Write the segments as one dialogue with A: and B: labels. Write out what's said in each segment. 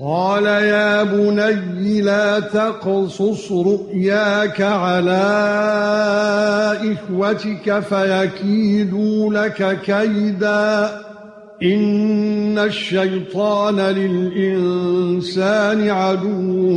A: قال يا بني لا تقصص رؤياك على إخوتك فيكيدوا لك كيدا. إن الشيطان للإنسان عدو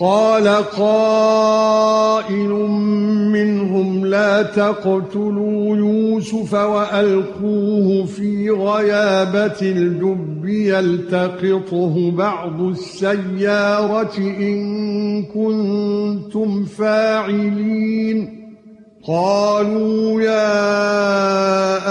A: قال قائل منهم لا تقتلوا يوسف وألقوه في غيابة الجب يلتقطه بعض السيارة إن كنتم فاعلين. قالوا يا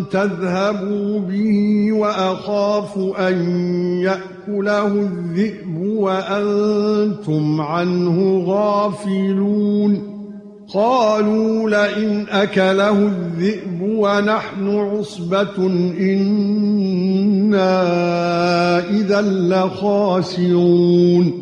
A: تذهبوا به وأخاف أن يأكله الذئب وأنتم عنه غافلون. قالوا لئن أكله الذئب ونحن عصبة إنا إذا لخاسرون.